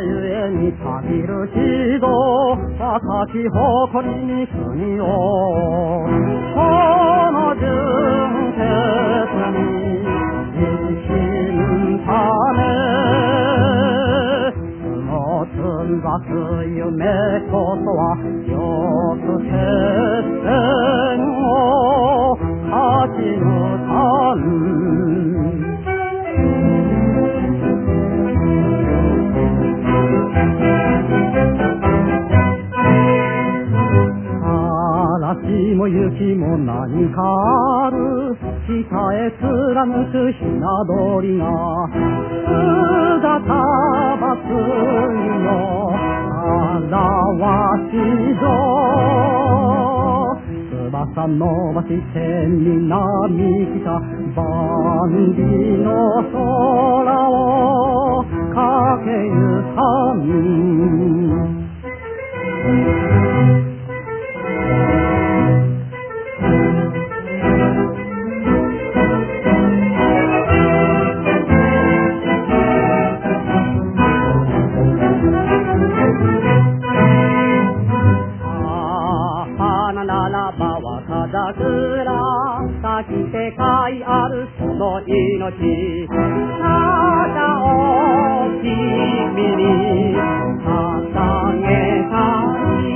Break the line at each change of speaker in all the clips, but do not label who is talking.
ゆえに旅る地度高き誇りに国をこの純潔に生きるためもつんばす夢こそはよく決戦を勝ち抜かん嵐も雪も何かある。北へ貫くひな鳥が。姿ばついの表しぞ。翼伸ばして南北万里の空を駆けゆかん咲きてかいあるその命ただを君に捧げたい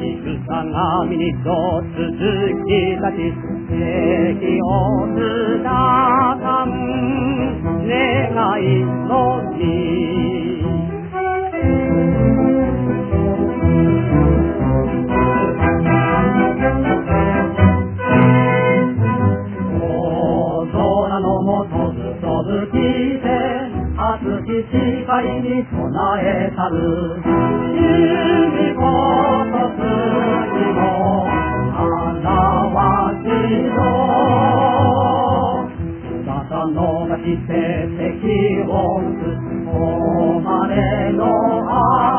幾さがみにと続き立ち敵を伝え熱き誓いに備えたる。君こそ次の表しぞ翼伸ばして敵を打つ。おまれの愛。